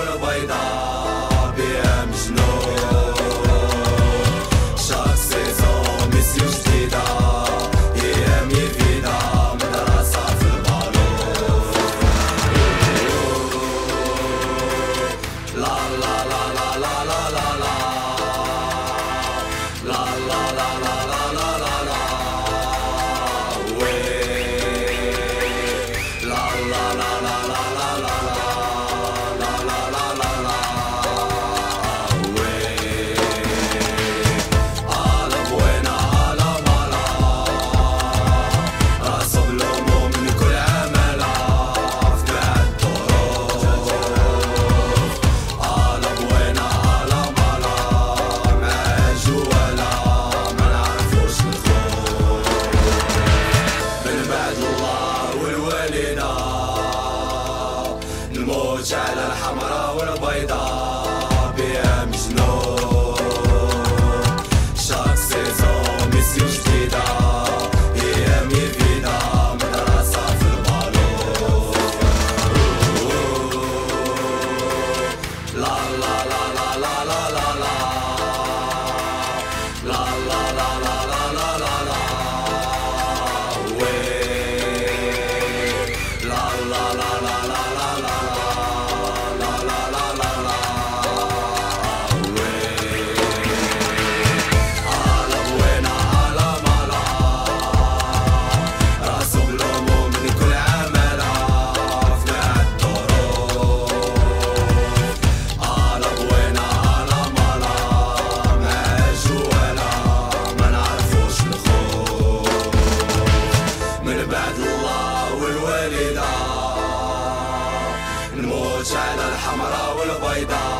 والبيضاء بيا مجنون شاك سيزون ميسيو جديدة هي ميفيدا مدرسة في البالون لا الموج على الحمراء والبيضاء. بعد الله والوالدة نموت على الحمراء والبيضاء.